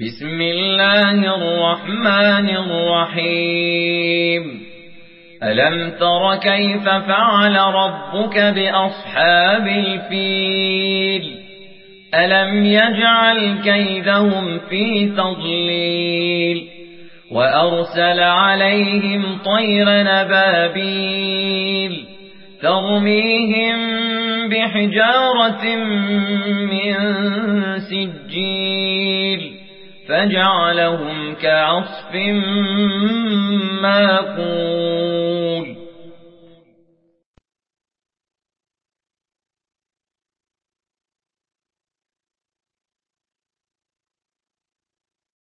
بسم الله الرحمن الرحيم. ألم تر كيف فعل ربك بأصحاب الفيل؟ ألم يجعل كيدهم في تضليل؟ وأرسل عليهم طير نبابيل ترميهم بحجارة من سجيل. فجعلهم كعصف ماكون